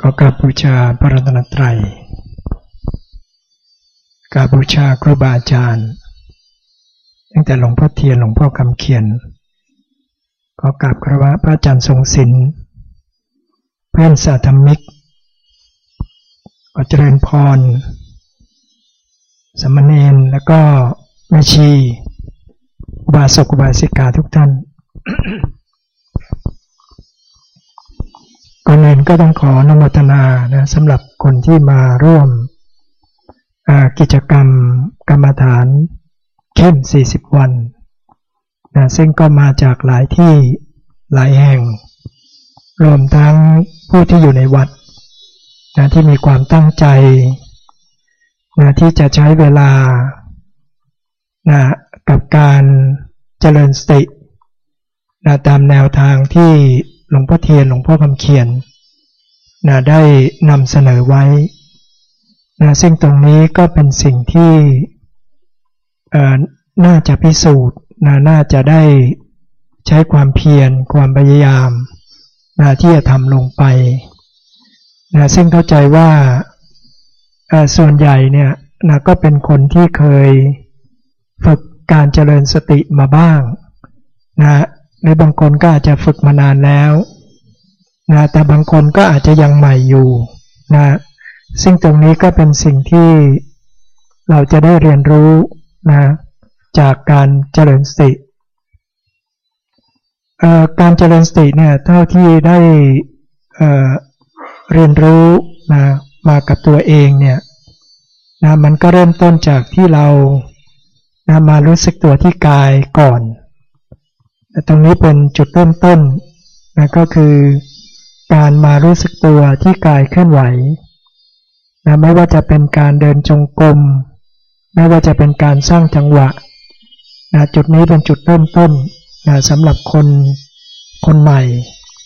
ขอกราบบูชาพระรัตนตรัยกราบบูชาครูบาอาจารย์ ตั้งแต่หลวงพ่อเทียนหลวงพ่อคำเขียนขอกราบครวะพระอาจารย์ทรงศิลป์เพื่อนสาธมิกขอเจริญพร สมณเณรแล้วก็แม่ชีบาสกุบาสิกาทุกท่าน ก่อนอื่นก็ต้องขอนมตนานะสำหรับคนที่มาร่วมกิจกรรมกรรมฐานเข้ม 40 วันนะซึ่งก็มาจากหลายที่หลายแห่ง รวมทั้งผู้ที่อยู่ในวัดนะที่มีความตั้งใจนะที่จะใช้เวลานะกับการเจริญสตินะตามแนวทางที่ หลวงพ่อเทียนหลวงพ่อคำเขียนนะได้นำเสนอไว้นะซึ่งตรงนี้ก็เป็นสิ่งที่น่าจะพิสูจน์นะน่าจะได้ใช้ความเพียรความพยายามนะที่จะทำลงไปนะซึ่งเข้าใจว่าส่วนใหญ่เนี่ยนะก็เป็นคนที่เคยฝึกการเจริญสติมาบ้างนะ หรือบางคนก็อาจจะฝึกมานานแล้วนะแต่บางคนก็อาจจะยังใหม่อยู่นะซึ่งตรงนี้ก็เป็นสิ่งที่เราจะได้เรียนรู้นะจากการเจริญสติการเจริญสติเนี่ยเท่าที่ได้เเรียนรู้นะมากับตัวเองเนี่ยนะมันก็เริ่มต้นจากที่เรานะมารู้สึกตัวที่กายก่อน ตรงนี้เป็นจุดเริ่มต้นนะก็คือการมารู้สึกตัวที่กายเคลื่อนไหวนะไม่ว่าจะเป็นการเดินจงกรมไม่ว่าจะเป็นการสร้างจังหวะนะจุดนี้เป็นจุดเริ่มต้นนะสำหรับคนคนใหม่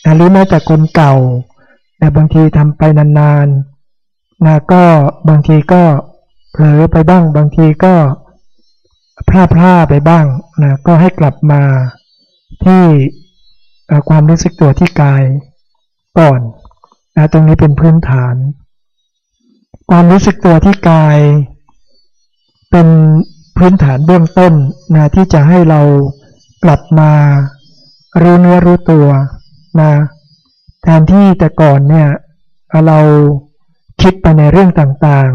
นะหรือแม้แต่คนเก่านะบางทีทำไปนานๆนะก็บางทีก็เผลอไปบ้าง บางทีก็พลาดพลาดไปบ้างนะก็ให้กลับมา ที่ความรู้สึกตัวที่กายก่อนนะตรงนี้เป็นพื้นฐาน ความรู้สึกตัวที่กาย เป็นพื้นฐานเบื้องต้นนะที่จะให้เรากลับมารู้เนื้อรู้ตัวนะแทนที่แต่ก่อนเนี่ยเราคิดไปในเรื่องต่าง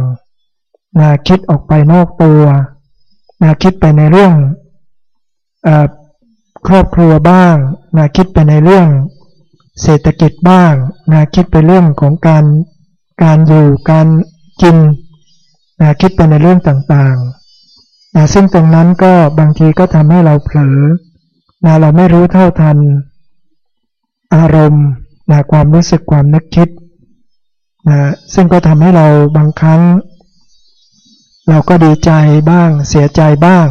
ๆนะคิดออกไปนอกตัวนะคิดไปในเรื่องอ ครอบครัวบ้างนะคิดไปในเรื่องเศรษฐกิจบ้างนะคิดไปเรื่องของการการอยู่การกินนะคิดไปในเรื่องต่างๆนะซึ่งตรงนั้นก็บางทีก็ทำให้เราเผลอนะเราไม่รู้เท่าทัน อารมณ์นะความรู้สึกความนึกคิดนะซึ่งก็ทำให้เราบางครั้ง เราก็ดีใจบ้างเสียใจบ้าง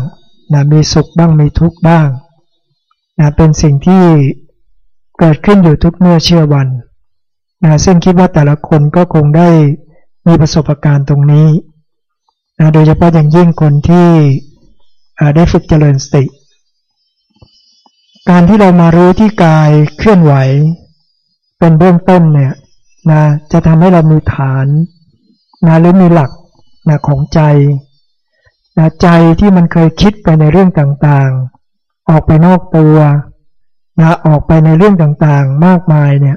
นะมีสุขบ้างมีทุกข์บ้าง นะเป็นสิ่งที่เกิดขึ้นอยู่ทุกเมื่อเชื่อวันนะซึ่งคิดว่าแต่ละคนก็คงได้มีประสบการณ์ตรงนี้นะโดยเฉพาะอย่างยิ่งคนที่ได้ฝึกเจริญสติ การที่เรามารู้ที่กายเคลื่อนไหว เป็นเบื้องต้นเนี่ยนะจะทำให้เรามีฐานนะหรือมีหลักนะของใจนะใจที่มันเคยคิดไปในเรื่องต่างๆ ออกไปนอกตัวนะออกไปในเรื่องต่างๆ มากมายเนี่ย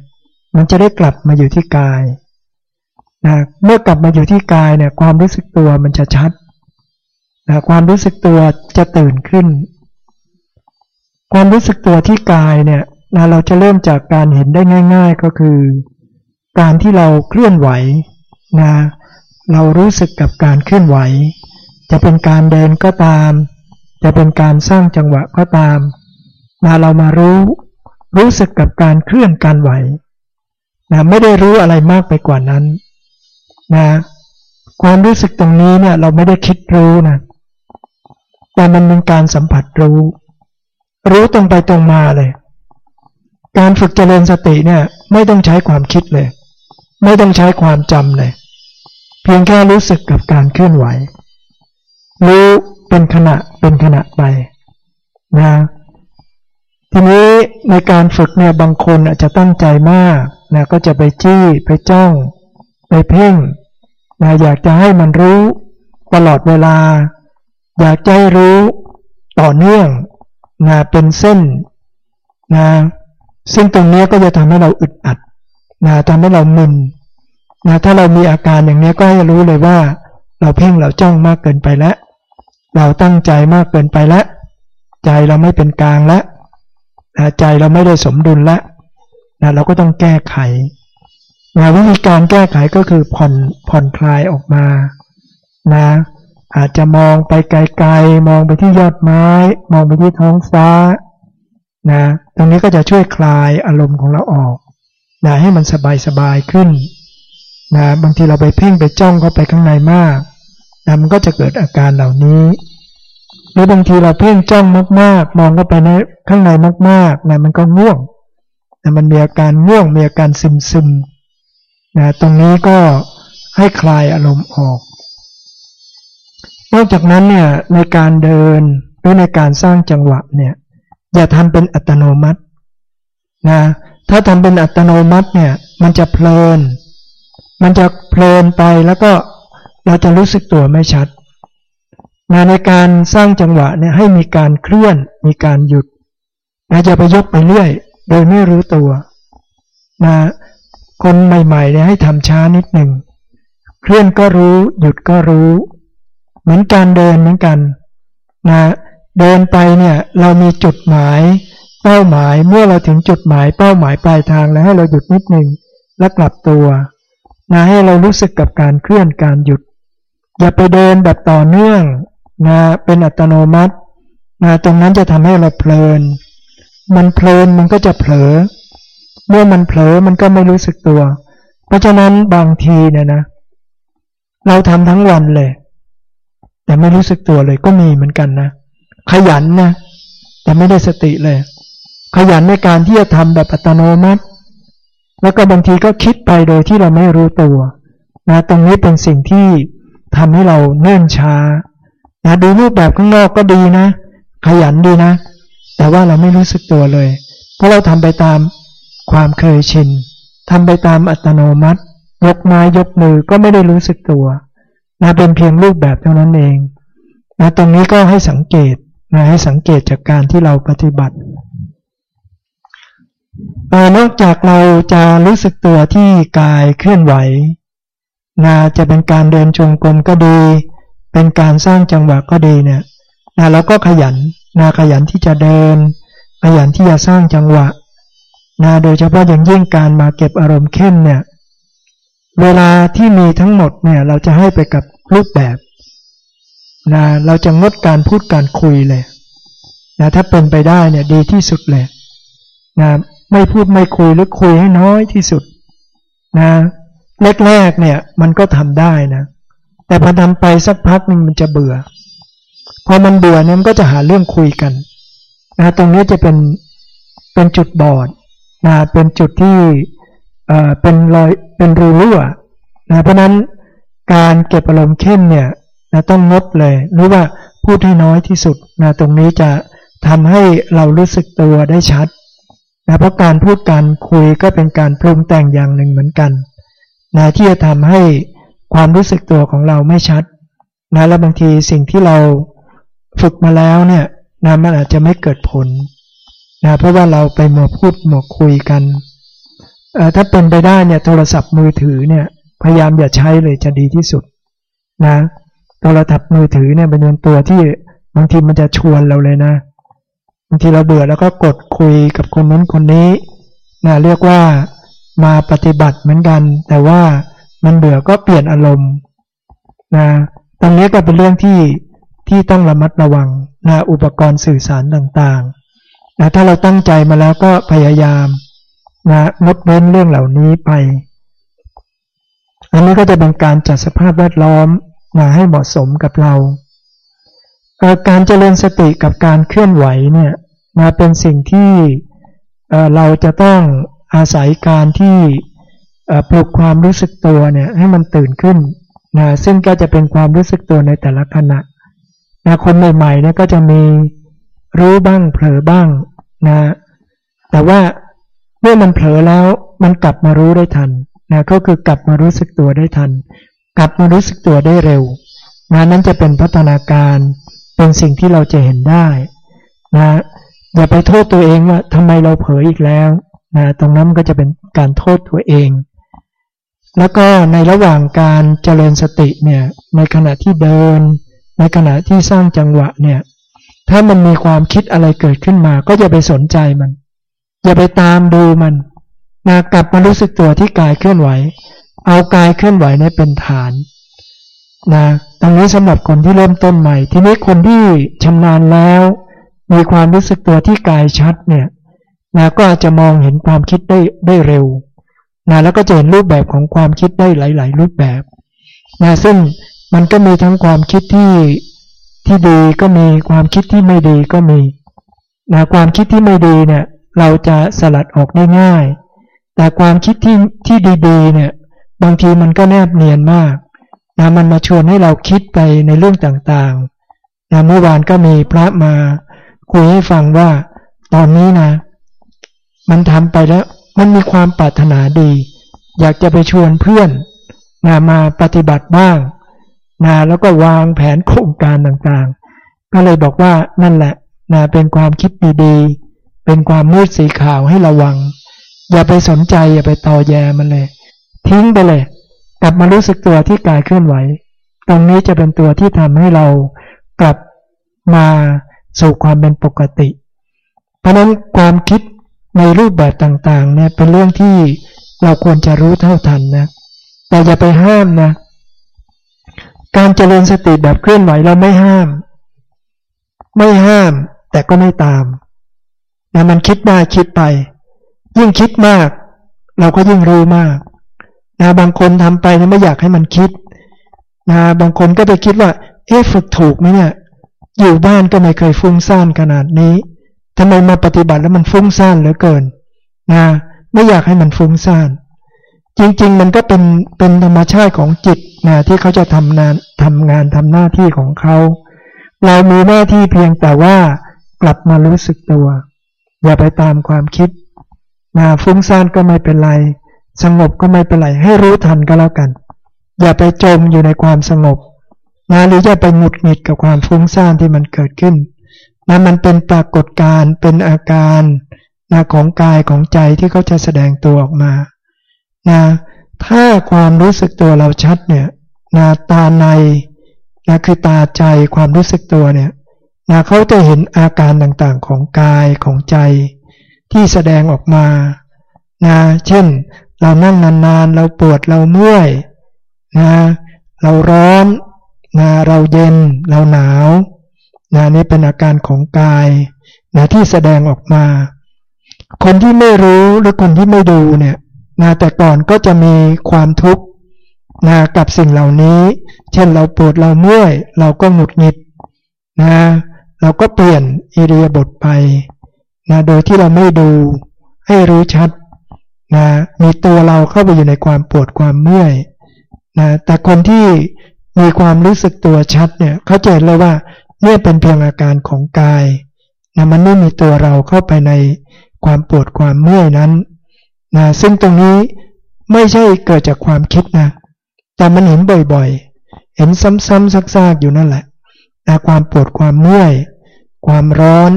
มันจะได้กลับมาอยู่ที่กายนะเมื่อกลับมาอยู่ที่กายเนี่ย ความรู้สึกตัวมันจะชัดนะความรู้สึกตัวจะตื่นขึ้น ความรู้สึกตัวที่กายเนี่ยนะเราจะเริ่มจากการเห็นได้ง่าย ๆ ก็คือ การที่เราเคลื่อนไหวนะเรารู้สึกกับการเคลื่อนไหว จะเป็นการเดินก็ตาม จะเป็นการสร้างจังหวะก็ตามนะเรามารู้ รู้สึกกับการเคลื่อนการไหวนะไม่ได้รู้อะไรมากไปกว่านั้นนะความรู้สึกตรงนี้เนี่ยเราไม่ได้คิดรู้นะแต่มันเป็นการสัมผัสรู้ รู้ตรงไปตรงมาเลย การฝึกเจริญสติเนี่ยไม่ต้องใช้ความคิดเลย ไม่ต้องใช้ความจำเลย เพียงแค่รู้สึกกับการเคลื่อนไหว รู้ เป็นขณะเป็นขณะไปนะทีนี้ในการฝึกเนี่ยบางคนอาจจะตั้งใจมากนะก็จะไปจี้ไปจ้อง ไปเพ่งนะอยากจะให้มันรู้ตลอดเวลา อยากใจรู้ต่อเนื่องนะเป็นเส้นนะซึ่งตรงนี้ก็จะทำให้เราอึดอัดนะทำให้เรามึนนะถ้าเรามีอาการอย่างนี้ก็ให้รู้เลยว่า เราเพ่งเราจ้องมากเกินไปแล้ว เราตั้งใจมากเกินไปแล้วใจเราไม่เป็นกลางแล้วนะใจเราไม่ได้สมดุลแล้วนะเราก็ต้องแก้ไขนะวิธีการแก้ไขก็คือผ่อนผ่อนคลายออกมานะอาจจะมองไปไกลๆ มองไปที่ยอดไม้ มองไปที่ท้องฟ้านะตรงนี้ก็จะช่วยคลายอารมณ์ของเราออกนะให้มันสบายๆขึ้นนะบางทีเราไปเพ่งไปจ้องเข้าไปข้างในมาก นะมันก็จะเกิดอาการเหล่านี้หรือบางทีเราเพ่งจ้องมาก ๆ มองเข้าไปในข้างในมากๆนะมันก็ง่วงนะมันมีอาการง่วงมีอาการซึมๆนะตรงนี้ก็ให้คลายอารมณ์ออก นอกจากนั้นเนี่ยในการเดินหรือในการสร้างจังหวะเนี่ยอย่าทำเป็นอัตโนมัตินะถ้าทำเป็นอัตโนมัติเนี่ยมันจะเพลิน มันจะเพลินไปแล้วก็ เราจะรู้สึกตัวไม่ชัดนะในการสร้างจังหวะเนี่ยให้มีการเคลื่อน มีการหยุดนะจะไปยกไปเรื่อย โดยไม่รู้ตัวนะคนใหม่ๆเนี่ยให้ทำช้านิดหนึ่งเคลื่อนก็รู้ หยุดก็รู้ เหมือนการเดินเหมือนกันนะเดินไปเนี่ยเรามีจุดหมายเป้าหมายเมื่อเราถึงจุดหมายเป้าหมายปลายทางแล้วให้เราหยุดนิดหนึ่งแล้วกลับตัวนะให้เรารู้สึกกับการเคลื่อนการหยุด อย่าไปเดินแบบต่อเนื่องนะเป็นอัตโนมัตินะตรงนั้นจะทำให้เราเพลิน มันเพลินมันก็จะเผลอ เมื่อมันเผลอมันก็ไม่รู้สึกตัว เพราะฉะนั้นบางทีเนี่ยนะ เราทำทั้งวันเลย แต่ไม่รู้สึกตัวเลยก็มีเหมือนกันนะ ขยันนะแต่ไม่ได้สติเลย ขยันในการที่จะทำแบบอัตโนมัติ แล้วก็บางทีก็คิดไปโดยที่เราไม่รู้ตัวนะตรงนี้เป็นสิ่งที่ ทำให้เราเนื่นช้านะดูรูปแบบข้างนอกก็ดีนะ ขยันดีนะ แต่ว่าเราไม่รู้สึกตัวเลย เพราะเราทำไปตามความเคยชินทำไปตามอัตโนมัติ ยกไม้ยกมือก็ไม่ได้รู้สึกตัวนะเป็นเพียงรูปแบบเท่านั้นเองนะตรงนี้ก็ให้สังเกตนะให้สังเกตจากการที่เราปฏิบัตินอกจากเราจะรู้สึกตัวที่กายเคลื่อนไหว นะจะเป็นการเดินจงกรมก็ดี เป็นการสร้างจังหวะก็ดีเนี่ยนะเราก็ขยันนะขยันที่จะเดิน ขยันที่จะสร้างจังหวะนะโดยเฉพาะอย่างยิ่งการมาเก็บอารมณ์เข้มเนี่ยเวลาที่มีทั้งหมดเนี่ยเราจะให้ไปกับรูปแบบนะเราจะงดการพูดการคุยเลยนะถ้าเป็นไปได้เนี่ยดีที่สุดเลยนะไม่พูดไม่คุยหรือคุยให้น้อยที่สุดนะ แรกๆเนี่ย มันก็ทำได้นะ แต่พอทำไปสักพักหนึ่งมันจะเบื่อ พอมันเบื่อเนี่ยมันก็จะหาเรื่องคุยกันนะตรงนี้จะเป็นเป็นจุดบอดนะเป็นจุดที่เอ่อเป็นรอยเป็นรูรั่วนะเพราะนั้นการเก็บอารมณ์เข้มเนี่ยนะต้องงดเลย หรือว่าพูดให้น้อยที่สุดนะตรงนี้จะทำให้เรารู้สึกตัวได้ชัดนะเพราะการพูดการคุยก็เป็นการปรุงแต่งอย่างหนึ่งเหมือนกัน นะที่จะทำให้ความรู้สึกตัวของเราไม่ชัดนะและบางทีสิ่งที่เราฝึกมาแล้วเนี่ยนะมันอาจจะไม่เกิดผลนะเพราะว่าเราไปหมอพูดหมอคุยกันถ้าเป็นไปได้เนี่ยโทรศัพท์มือถือเนี่ยพยายามอย่าใช้เลยจะดีที่สุดนะโทรศัพท์มือถือเนี่ยเป็นตัวที่บางทีมันจะชวนเราเลยนะบางทีเราเบื่อแล้วก็กดคุยกับคนนั้นคนนี้นะเรียกว่า มาปฏิบัติเหมือนกัน แต่ว่ามันเบื่อก็เปลี่ยนอารมณ์นะตรงนี้ก็เป็นเรื่องที่ที่ต้องระมัดระวังนะอุปกรณ์สื่อสารต่างๆนะถ้าเราตั้งใจมาแล้วก็พยายามนะงดเว้นเรื่องเหล่านี้ไป อันนี้ก็จะเป็นการจัดสภาพแวดล้อมนะให้เหมาะสมกับเรา การเจริญสติกับการเคลื่อนไหวเนี่ยมาเป็นสิ่งที่เราจะต้อง อาศัยการที่ปลุกความรู้สึกตัวเนี่ยให้มันตื่นขึ้นนะซึ่งก็จะเป็นความรู้สึกตัวในแต่ละขณะนะคนใหม่ๆเนี่ยก็จะมีรู้บ้างเผลอบ้างนะแต่ว่าเมื่อมันเผลอแล้วมันกลับมารู้ได้ทันนะก็คือกลับมารู้สึกตัวได้ทัน กลับมารู้สึกตัวได้เร็วนะนั้นจะเป็นพัฒนาการเป็นสิ่งที่เราจะเห็นได้นะอย่าไปโทษตัวเองว่าทำไมเราเผลออีกแล้ว นะตรงนั้นก็จะเป็นการโทษตัวเอง แล้วก็ในระหว่างการเจริญสติเนี่ยในขณะที่เดิน ในขณะที่สร้างจังหวะเนี่ยถ้ามันมีความคิดอะไรเกิดขึ้นมา ก็อย่าไปสนใจมัน อย่าไปตามดูมันนะกลับมารู้สึกตัวที่กายเคลื่อนไหว เอากายเคลื่อนไหวนี่เป็นฐานนะตรงนี้สำหรับคนที่เริ่มต้นใหม่ ทีนี้คนที่ชำนาญแล้ว มีความรู้สึกตัวที่กายชัดเนี่ย นะก็อาจจะมองเห็นความคิดได้ได้เร็วนะแล้วก็จะเห็นรูปแบบของความคิดได้หลาย ๆ รูปแบบนะซึ่งมันก็มีทั้งความคิดที่ที่ดีก็มีความคิดที่ไม่ดีก็มีนะความคิดที่ไม่ดีเนี่ย เราจะสลัดออกได้ง่าย แต่ความคิดที่ที่ดีๆเนี่ย บางทีมันก็แนบเนียนมากนะมันมาชวนให้เราคิดไปในเรื่องต่างๆนะเมื่อวานก็มีพระมาคุยให้ฟังว่าตอนนี้นะ มันทำไปแล้ว มันมีความปรารถนาดี อยากจะไปชวนเพื่อนนะมาปฏิบัติบ้างนะแล้วก็วางแผนโครงการต่างๆ ก็เลยบอกว่านั่นแหละนะเป็นความคิดดีๆ เป็นความมืดสีขาวให้ระวัง อย่าไปสนใจอย่าไปต่อแยมันเลย ทิ้งไปเลย กลับมารู้สึกตัวที่กายเคลื่อนไหว ตรงนี้จะเป็นตัวที่ทำให้เรากลับมาสู่ความเป็นปกติ เพราะนั้นความคิด ในรูปแบบต่างๆเนี่ยเป็นเรื่องที่เราควรจะรู้เท่าทันนะแต่อย่าไปห้ามนะ การเจริญสติแบบเคลื่อนไหวเราไม่ห้าม ไม่ห้าม แต่ก็ไม่ตามนะมันคิดมาคิดไป ยิ่งคิดมาก เราก็ยิ่งรู้มากนะบางคนทำไปนะไม่อยากให้มันคิดนะบางคนก็ไปคิดว่า เอ๊ะฝึกถูกไหมเนี่ย อยู่บ้านก็ไม่เคยฟุ้งซ่านขนาดนี้ ทำไมมาปฏิบัติแล้วมันฟุ้งซ่านเหลือเกินนะไม่อยากให้มันฟุ้งซ่านจริง ๆ มันก็เป็นเป็นธรรมชาติของจิตนะที่เขาจะทำงานทำงานทำหน้าที่ของเขาเรามีหน้าที่เพียงแต่ว่ากลับมารู้สึกตัว อย่าไปตามความคิดนะฟุ้งซ่านก็ไม่เป็นไร สงบก็ไม่เป็นไรให้รู้ทันก็แล้วกัน อย่าไปจมอยู่ในความสงบนะหรืออย่าไปหงุดหงิดกับความฟุ้งซ่านที่มันเกิดขึ้น นะมันเป็นปรากฏการเป็นอาการนะของกายของใจที่เขาจะแสดงตัวออกมานะถ้าความรู้สึกตัวเราชัดเนี่ยนะตาในนะคือตาใจความรู้สึกตัวเนี่ยนะเขาจะเห็นอาการต่างๆของกายของใจที่แสดงออกมานะเช่น เรานั่งนานๆ เราปวดเราเมื่อยนะเราร้อนนะเราเย็น เราหนาว นะนี่เป็นอาการของกายนะที่แสดงออกมา คนที่ไม่รู้หรือคนที่ไม่ดูเนี่ยนะแต่ก่อนก็จะมีความทุกข์นะกับสิ่งเหล่านี้ เช่นเราปวดเราเมื่อย เราก็หงุดหงิดนะเราก็เปลี่ยนอิริยาบถไปนะโดยที่เราไม่ดูให้รู้ชัดนะมีตัวเราเข้าไปอยู่ในความปวดความเมื่อยนะแต่คนที่มีความรู้สึกตัวชัดเนี่ยเขาจะเห็นเลยว่า เนี่ยเป็นเพียงอาการของกายนะมันไม่มีตัวเราเข้าไปในความปวดความเมื่อยนั้นนะซึ่งตรงนี้ไม่ใช่เกิดจากความคิดนะ แต่มันเห็นบ่อยๆ เห็นซ้ำๆซักๆอยู่นั่นแหละนะความปวดความเมื่อย ความร้อน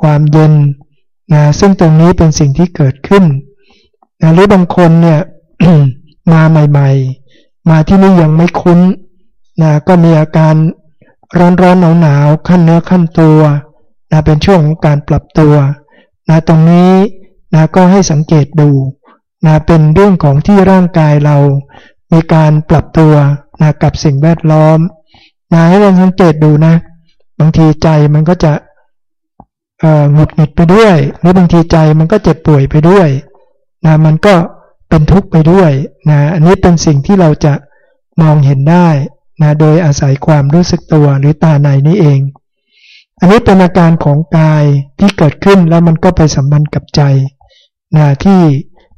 ความเย็นนะซึ่งตรงนี้เป็นสิ่งที่เกิดขึ้นนะหรือบางคนเนี่ยมาใหม่ ๆ มาที่นี่ยังไม่คุ้นนะก็มีอาการ ร้อนร้อนหนาวหนาวขั้นเนื้อขั้นตัวนะเป็นช่วงของการปรับตัวนะตรงนี้นะก็ให้สังเกตดูนะเป็นเรื่องของที่ร่างกายเรา มีการปรับตัวนะกับสิ่งแวดล้อมนะให้เราสังเกตดูนะ บางทีใจมันก็จะหงุดหงิดไปด้วย หรือบางทีใจมันก็เจ็บป่วยไปด้วยนะมันก็เป็นทุกข์ไปด้วยนะอันนี้เป็นสิ่งที่เราจะมองเห็นได้ นะโดยอาศัยความรู้สึกตัวหรือตาในนี้เอง อันนี้เป็นอาการของกายที่เกิดขึ้นแล้วมันก็ไปสัมพันธ์กับใจนะที่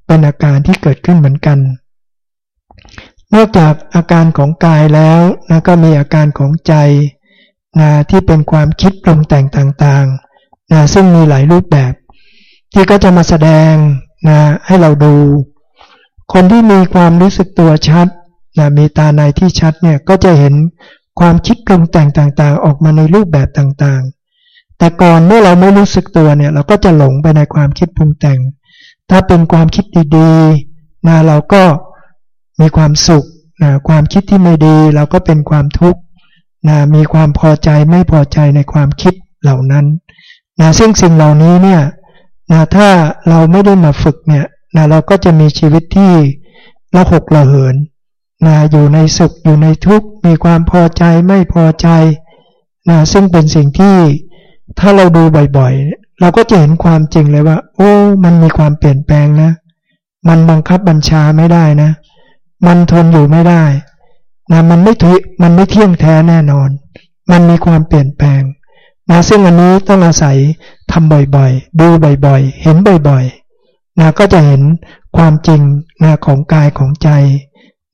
เป็นอาการที่เกิดขึ้นเหมือนกัน นอกจากอาการของกายแล้วนะก็มีอาการของใจนะที่เป็นความคิดปรุงแต่งต่างๆนะซึ่งมีหลายรูปแบบ ที่ก็จะมาแสดงนะให้เราดู คนที่มีความรู้สึกตัวชัด นะมีตาในที่ชัดเนี่ยก็จะเห็นความคิดปรุงแต่งต่างๆ ออกมาในรูปแบบต่างๆ แต่ก่อนเมื่อเราไม่รู้สึกตัวเนี่ยเราก็จะหลงไปในความคิดปรุงแต่ง ถ้าเป็นความคิดดีๆนะเราก็มีความสุขนะความคิดที่ไม่ดีเราก็เป็นความทุกข์นะมีความพอใจไม่พอใจในความคิดเหล่านั้นนะซึ่งสิ่งเหล่านี้เนี่ยนะถ้าเราไม่ได้มาฝึกเนี่ยนะเราก็จะมีชีวิตที่ละหกละเหิน นะอยู่ในสุขอยู่ในทุกข์มีความพอใจไม่พอใจนะซึ่งเป็นสิ่งที่ถ้าเราดูบ่อยๆ เราก็จะเห็นความจริงเลยว่า โอ้ มันมีความเปลี่ยนแปลงนะ มันบังคับบัญชาไม่ได้นะ มันทนอยู่ไม่ได้นะมันไม่ทุมันไม่เที่ยงแท้แน่นอน มันมีความเปลี่ยนแปลงนะซึ่งอันนี้ต้องอาศัยทำบ่อยๆ ดูบ่อยๆ เห็นบ่อยๆนะก็จะเห็นความจริงนะของกายของใจ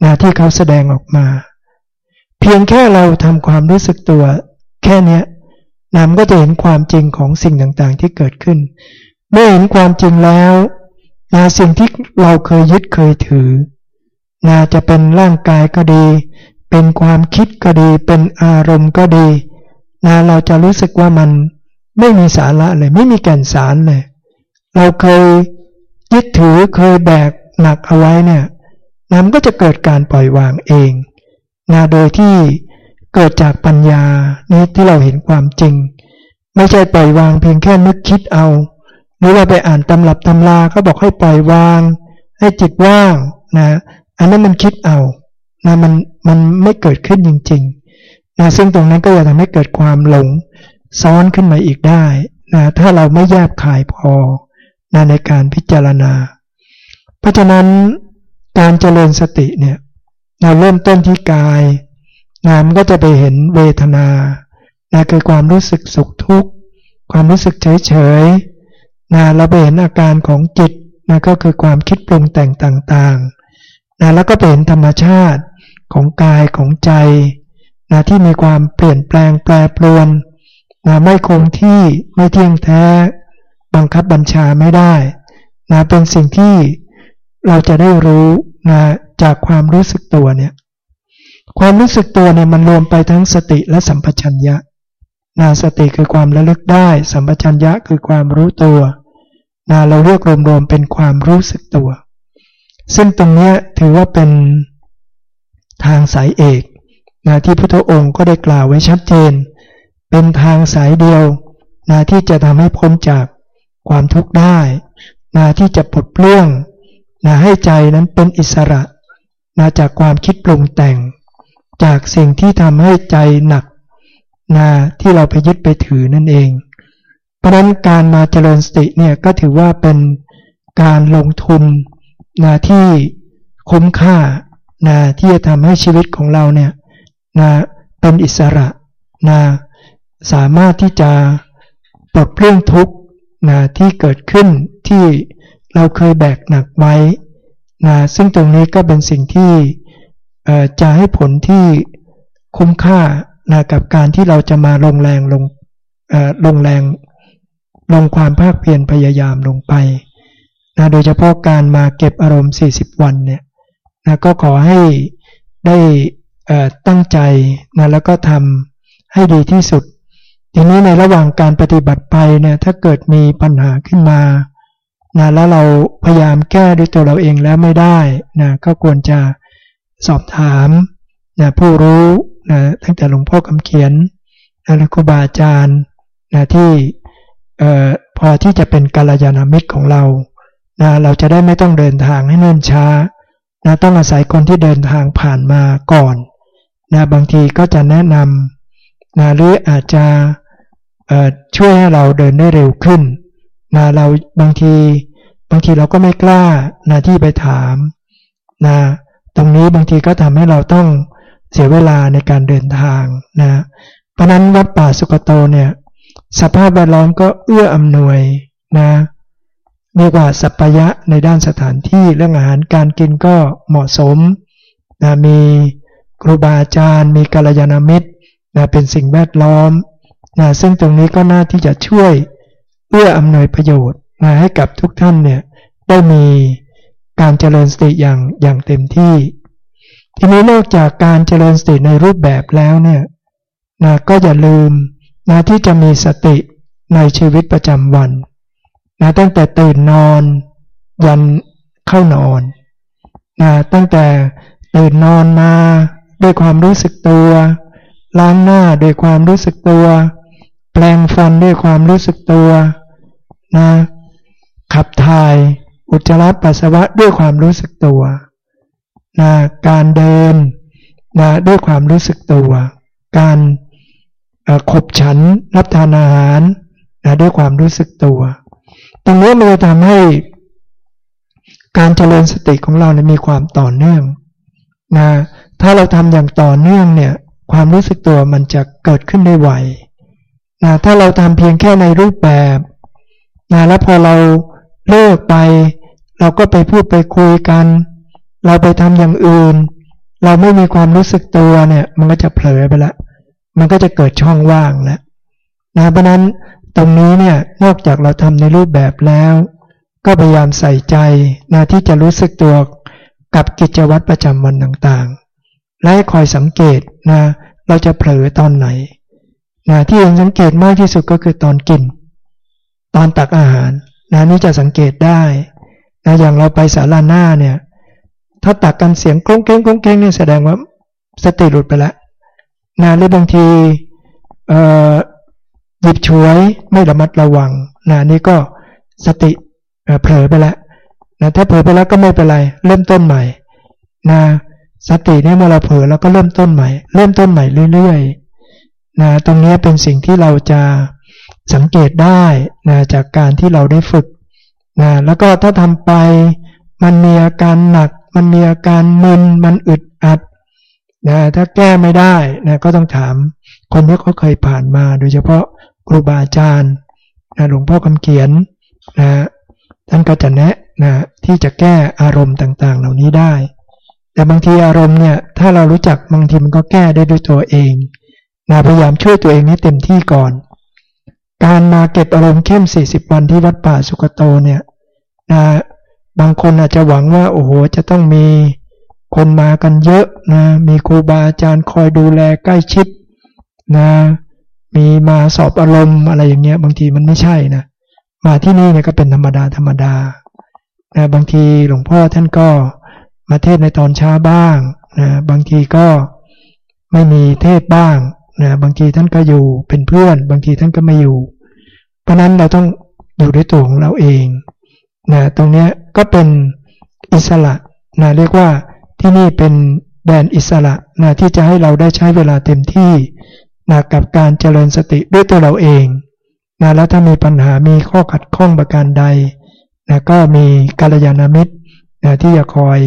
นะที่เขาแสดงออกมา เพียงแค่เราทำความรู้สึกตัว แค่นี้นำก็จะเห็นความจริงของสิ่งต่างๆที่เกิดขึ้น เมื่อเห็นความจริงแล้วนะสิ่งที่เราเคยยึดเคยถือนะจะเป็นร่างกายก็ดี เป็นความคิดก็ดี เป็นอารมณ์ก็ดีนะเราจะรู้สึกว่ามันไม่มีสาระเลย ไม่มีแก่นสารเลย เราเคยยึดถือเคยแบกหนักเอาไว้เนี่ย นะมันก็จะเกิดการปล่อยวางเองนะโดยที่เกิดจากปัญญานี้ที่เราเห็นความจริง ไม่ใช่ปล่อยวางเพียงแค่นึกคิดเอา หรือว่าไปอ่านตำรับตำราเขาบอกให้ปล่อยวาง ให้จิตว่างนะอันนั้นมันคิดเอานะมันมันไม่เกิดขึ้นจริงๆนะซึ่งตรงนั้นก็จะทำให้เกิดความหลงซ้อนขึ้นมาอีกได้นะถ้าเราไม่แยบขายพอนะในการพิจารณา เพราะฉะนั้น การเจริญสติเนี่ยเราเริ่มต้นที่กายนามก็จะไปเห็นเวทนานะคือความรู้สึกสุขทุกข์ความรู้สึกเฉยเฉยนะเราไปเห็นอาการของจิตนะก็คือความคิดปรุงแต่งต่างๆนะแล้วก็ไปเห็นธรรมชาติของกายของใจนะที่มีความเปลี่ยนแปลงแปรปรวนนะไม่คงที่ไม่เที่ยงแท้ บังคับบัญชาไม่ได้นะเป็นสิ่งที่ เราจะได้รู้นะจากความรู้สึกตัวเนี่ยความรู้สึกตัวเนี่ยมันรวมไปทั้งสติและสัมปชัญญะนาสติคือความระลึกได้ สัมปชัญญะคือความรู้ตัวนาเราเรียกรวมๆเป็นความรู้สึกตัว ซึ่งตรงนี้ถือว่าเป็นทางสายเอกนะที่พุทธองค์ก็ได้กล่าวไว้ชัดเจน เป็นทางสายเดียวนะที่จะทำให้พ้นจากความทุกข์ได้นะที่จะปลดเปลื้อง นะให้ใจนั้นเป็นอิสระนะจากความคิดปรุงแต่ง จากสิ่งที่ทำให้ใจหนักนะที่เราไปยึดไปถือนั่นเอง เพราะนั้นการมาเจริญสติเนี่ยก็ถือว่าเป็นการลงทุนนะที่คุ้มค่านะที่จะทำให้ชีวิตของเราเนี่ยนะเป็นอิสระนะสามารถที่จะปลดเปลื้องทุกข์นะที่เกิดขึ้นที่ เราเคยแบกหนักไว้นะซึ่งตรงนี้ก็เป็นสิ่งที่จะให้ผลที่คุ้มค่านะกับการที่เราจะมาลงแรงลงลงแรงลงความภาคเพียรพยายามลงไปนะโดยเฉพาะการมาเก็บอารมณ์ 40 วันเนี่ยนะก็ขอให้ได้ตั้งใจนะแล้วก็ทำให้ดีที่สุด ทีนี้ในระหว่างการปฏิบัติไปเนี่ยถ้าเกิดมีปัญหาขึ้นมา นะแล้วเราพยายามแก้ด้วยตัวเราเองแล้วไม่ได้นะก็ควรจะสอบถามนะผู้รู้นะตั้งแต่หลวงพ่อคำเขียนนะและครูบาอาจารย์นะที่พอที่จะเป็นกัลยาณมิตรของเรานะเราจะได้ไม่ต้องเดินทางให้เนิ่นช้านะต้องอาศัยคนที่เดินทางผ่านมาก่อนนะบางทีก็จะแนะนำนะหรืออาจจะช่วยให้เราเดินได้เร็วขึ้นนะเราบางที บางทีเราก็ไม่กล้านะที่ไปถามนะตรงนี้บางทีก็ทำให้เราต้องเสียเวลาในการเดินทางนะเพราะนั้นวัดป่าสุกโตเนี่ยสภาพแวดล้อมก็เอื้ออำนวยนะเรียกว่าสัพยะในด้านสถานที่เรื่องอาหารการกินก็เหมาะสมนะมีครูบาอาจารย์ มีกัลยาณมิตรนะเป็นสิ่งแวดล้อมนะซึ่งตรงนี้ก็น่าที่จะช่วยเอื้ออำนวยประโยชน์ นะให้กับทุกท่านเนี่ยได้มีการเจริญสติอย่างอย่างเต็มที่ ทีนี้นอกจากการเจริญสติในรูปแบบแล้วเนี่ยนะก็อย่าลืมนะที่จะมีสติในชีวิตประจำวันนะตั้งแต่ตื่นนอน ยันเข้านอนนะตั้งแต่ตื่นนอนมาด้วยความรู้สึกตัว ล้างหน้าด้วยความรู้สึกตัว แปลงฟันด้วยความรู้สึกตัวนะ ขับถ่ายอุจจาระปัสสาวะด้วยความรู้สึกตัวนะการเดินนะด้วยความรู้สึกตัว การขบฉันรับทานอาหารนะด้วยความรู้สึกตัว ตรงนี้มันจะทำให้การเจริญสติของเราเนี่ยมีความต่อเนื่องนะถ้าเราทำอย่างต่อเนื่องเนี่ยความรู้สึกตัวมันจะเกิดขึ้นได้ไวนะถ้าเราทำเพียงแค่ในรูปแบบนะแล้วพอเรา เลิกไป เราก็ไปพูดไปคุยกัน เราไปทำอย่างอื่น เราไม่มีความรู้สึกตัวเนี่ย มันก็จะเผลอไปละมันก็จะเกิดช่องว่างแล้วนะเพราะนั้นตรงนี้เนี่ยนอกจากเราทำในรูปแบบแล้ว ก็พยายามใส่ใจนะที่จะรู้สึกตัวกับกิจวัตรประจำวันต่างๆ และคอยสังเกตนะเราจะเผลอตอนไหนนะที่เองสังเกตมากที่สุดก็คือตอนกิน ตอนตักอาหาร นะนี่จะสังเกตได้นะอย่างเราไปสาราหน้าเนี่ย ถ้าตักกันเสียงกรงเก้งกรงเก้งเนี่ยแสดงว่าสติหลุดไปแล้วนะหรือบางทีหยิบช่วยไม่ระมัดระวังนะนี่ก็สติเผลอไปแล้วนะถ้าเผลอไปแล้วก็ไม่เป็นไร เริ่มต้นใหม่นะสติเนี่ยเมื่อเราเผลอแล้วก็เริ่มต้นใหม่ เริ่มต้นใหม่เรื่อยๆนะตรงนี้เป็นสิ่งที่เราจะ สังเกตได้นะจากการที่เราได้ฝึกนะแล้วก็ถ้าทำไปมันมีอาการหนัก มันมีอาการมึนมันอึดอัดนะถ้าแก้ไม่ได้นะก็ต้องถามคนที่เขาเคยผ่านมา โดยเฉพาะครูบาอาจารย์นะหลวงพ่อคำเขียนนะท่านก็จะแนะนะที่จะแก้อารมณ์ต่างๆ เหล่านี้ได้ แต่บางทีอารมณ์เนี่ยถ้าเรารู้จักบางทีมันก็แก้ได้ด้วยตัวเองนะพยายามช่วยตัวเองให้เต็มที่ก่อน การมาเก็บอารมณ์เข้ม 40 วันที่วัดป่าสุกโตเนี่ยนะบางคนอาจจะหวังว่าโอ้โหจะต้องมีคนมากันเยอะนะมีครูบาอาจารย์คอยดูแลใกล้ชิดนะมีมาสอบอารมณ์อะไรอย่างเงี้ยบางทีมันไม่ใช่นะมาที่นี่เนี่ยก็เป็นธรรมดาธรรมดานะบางทีหลวงพ่อท่านก็มาเทศในตอนเช้าบ้างนะบางทีก็ไม่มีเทศบ้าง นะบางทีท่านก็อยู่เป็นเพื่อน บางทีท่านก็ไม่อยู่ เพราะนั้นเราต้องอยู่ด้วยตัวของเราเองนะตรงนี้ก็เป็นอิสระนะเรียกว่าที่นี่เป็นแดนอิสระนะที่จะให้เราได้ใช้เวลาเต็มที่นะกับการเจริญสติด้วยตัวเราเองนะแล้วถ้ามีปัญหามีข้อขัดข้องประการใดนะก็มีกัลยาณมิตรนะที่จะคอย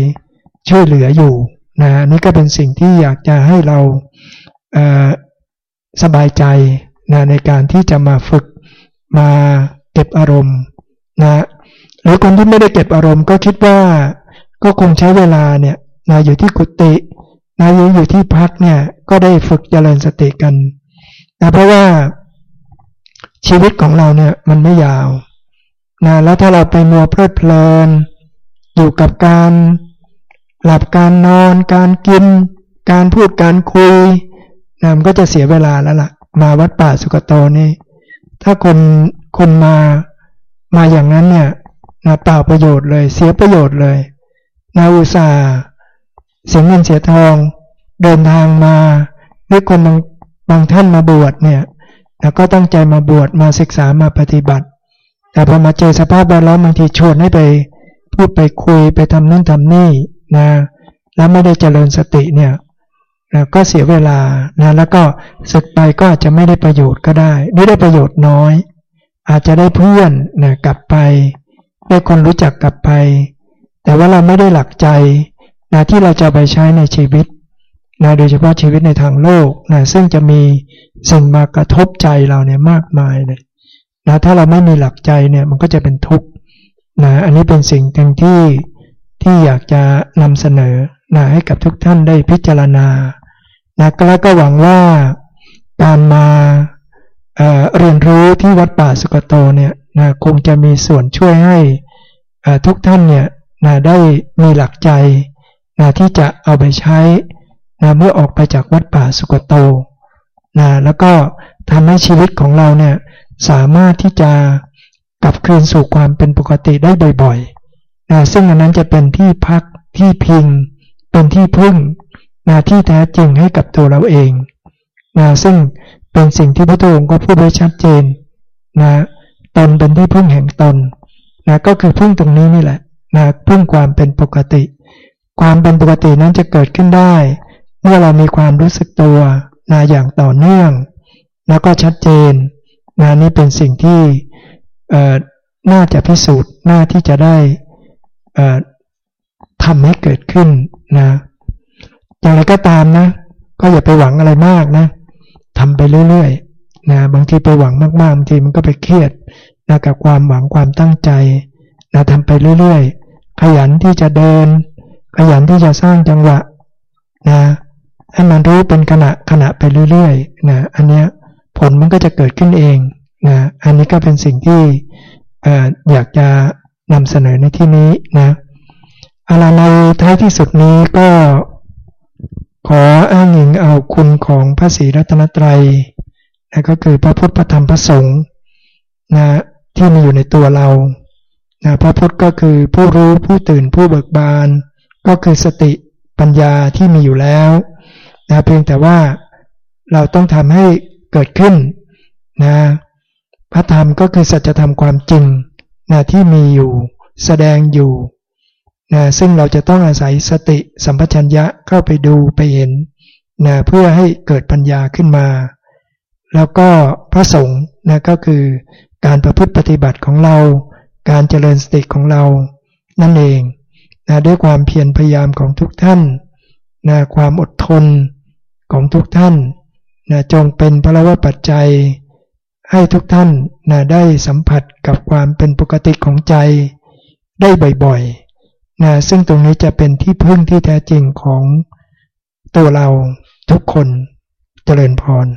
ช่วยเหลืออยู่นะนี่ก็เป็นสิ่งที่อยากจะให้เราเสบายใจนะในการที่จะมาฝึกมาเก็บอารมณ์นะหรือคนที่ไม่ได้เก็บอารมณ์ก็คิดว่าก็คงใช้เวลาเนี่ยนะอยู่ที่กุฏินะอยู่อยู่ที่พักเนี่ยก็ได้ฝึกเจริญสติกันนะเพราะว่าชีวิตของเราเนี่ยมันไม่ยาวนะแล้วถ้าเราไปมัวเพลิดเพลิน อยู่กับการหลับการนอน การกิน การพูดการคุย นะมันก็จะเสียเวลาแล้วละ่ะ มาวัดป่าสุกโตนี่ ถ้าคนคนมามาอย่างนั้นเนี่ยนะเปล่าประโยชน์เลย เสียประโยชน์เลยนาอุตสาเสียเงินเสียทอง เดินทางมาหรือคนบางบางท่านมาบวชเนี่ยแล้วก็ตั้งใจมาบวชมาศึกษามาปฏิบัติ แต่พอมาเจอสภาพแวดล้อมบางทีชวนให้ไป พูดไปคุยไปทำนู่นทำนี่นะ แล้วไม่ได้เจริญสติเนี่ย นะก็เสียเวลานะแล้วก็ศึกไปก็อาจจะไม่ได้ประโยชน์ก็ได้ไม่ได้ประโยชน์น้อย อาจจะได้เพื่อนนะกลับไป ได้คนรู้จักกลับไป แต่ว่าเราไม่ได้หลักใจนะที่เราจะไปใช้ในชีวิตนะโดยเฉพาะชีวิตในทางโลกนะซึ่งจะมีสิ่งมากระทบใจเราเนี่ยมากมายเลยนะถ้าเราไม่มีหลักใจเนี่ยมันก็จะเป็นทุกข์นะอันนี้เป็นสิ่งหนึ่งที่ที่อยากจะนำเสนอนะให้กับทุกท่านได้พิจารณา นะแล้วก็หวังว่าการมาเเรียนรู้ที่วัดป่าสุกโตเนี่ยนะคงจะมีส่วนช่วยให้ทุกท่านเนี่ยนะได้มีหลักใจนะที่จะเอาไปใช้นะเมื่อออกไปจากวัดป่าสุกโตนะแล้วก็ทำให้ชีวิตของเราเนี่ยสามารถที่จะกลับคืนสู่ความเป็นปกติได้บ่อยๆนะซึ่งอันนั้นจะเป็นที่พักที่พิง เป็นที่พึ่ง นะที่แท้จริงให้กับตัวเราเองนะซึ่งเป็นสิ่งที่พระองค์ก็พูดไว้ชัดเจนนะตนเป็นที่พึ่งแห่งตนนะก็คือพึ่งตรงนี้นี่แหละนะพึ่งความเป็นปกติ ความเป็นปกตินั้นจะเกิดขึ้นได้ เมื่อเรามีความรู้สึกตัวนะอย่างต่อเนื่อง แล้วก็ชัดเจนนะนี่เป็นสิ่งที่น่าจะพิสูจน์น่าที่จะได้ทำให้เกิดขึ้นนะ อย่างไรก็ตามนะ ก็อย่าไปหวังอะไรมากนะทำไปเรื่อยๆนะบางทีไปหวังมากๆบางทีมันก็ไปเครียดนะกับความหวังความตั้งใจนะทำไปเรื่อยๆ ขยันที่จะเดิน ขยันที่จะสร้างจังหวะนะให้มันรู้เป็นขณะขณะไปเรื่อยๆนะอันเนี้ยผลมันก็จะเกิดขึ้นเองนะอันนี้ก็เป็นสิ่งที่อยากจะนำเสนอในที่นี้นะอะไรในท้ายที่สุดนี้ก็ ขออ้างอิงเอาคุณของพระศรีรัตนตรัยนะก็คือพระพุทธพระธรรมพระสงฆ์นะที่มีอยู่ในตัวเรานะพระพุทธก็คือผู้รู้ผู้ตื่นผู้เบิกบาน ก็คือสติปัญญาที่มีอยู่แล้วนะเพียงแต่ว่าเราต้องทำให้เกิดขึ้นนะพระธรรมก็คือสัจธรรมความจริงนะที่มีอยู่ แสดงอยู่ นะซึ่งเราจะต้องอาศัยสติสัมปชัญญะเข้าไปดูไปเห็นนะเพื่อให้เกิดปัญญาขึ้นมา แล้วก็พระสงฆ์นะก็คือการประพฤติปฏิบัติของเรา การเจริญสติของเรานั่นเองนะด้วยความเพียรพยายามของทุกท่านนะความอดทนของทุกท่านนะจงเป็นพระวปัจจัย ให้ทุกท่านนะได้สัมผัสกับความเป็นปกติของใจได้บ่อยๆ นะซึ่งตรงนี้จะเป็นที่พึ่งที่แท้จริงของตัวเราทุกคนเจริญพร